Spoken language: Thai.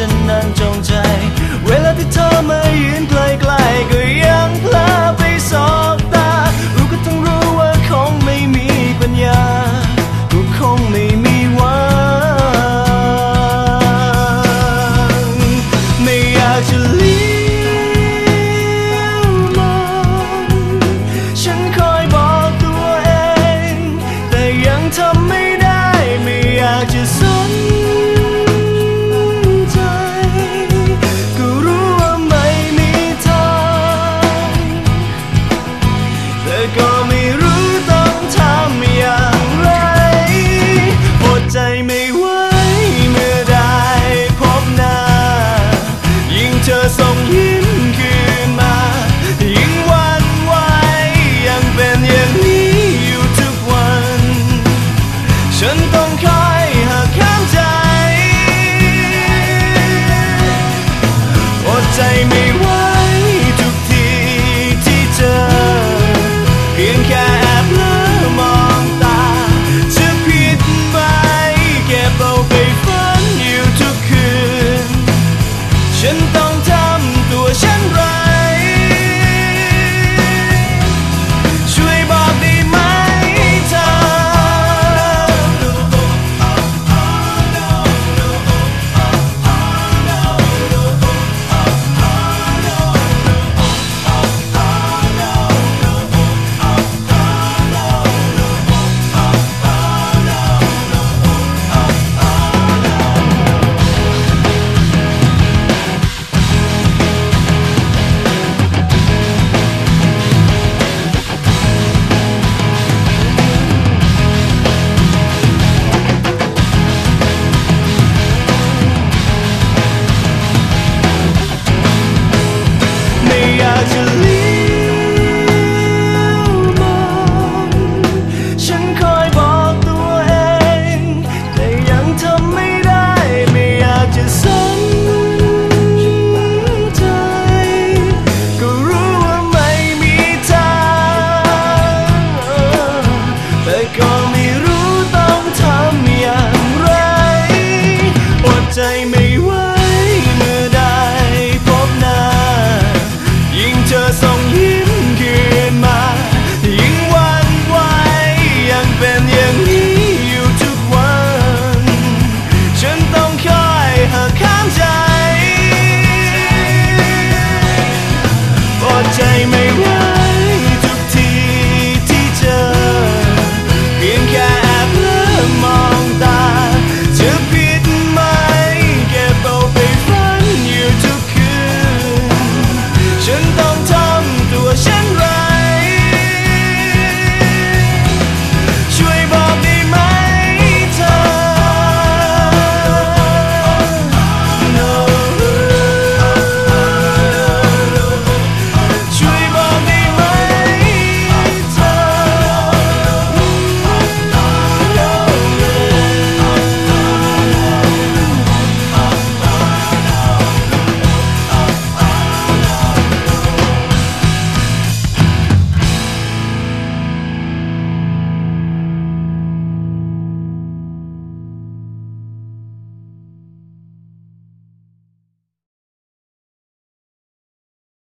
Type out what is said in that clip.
ฉันนั้นจงใจ เวลาที่เธอไม่ 再没我。 ไม่ว่า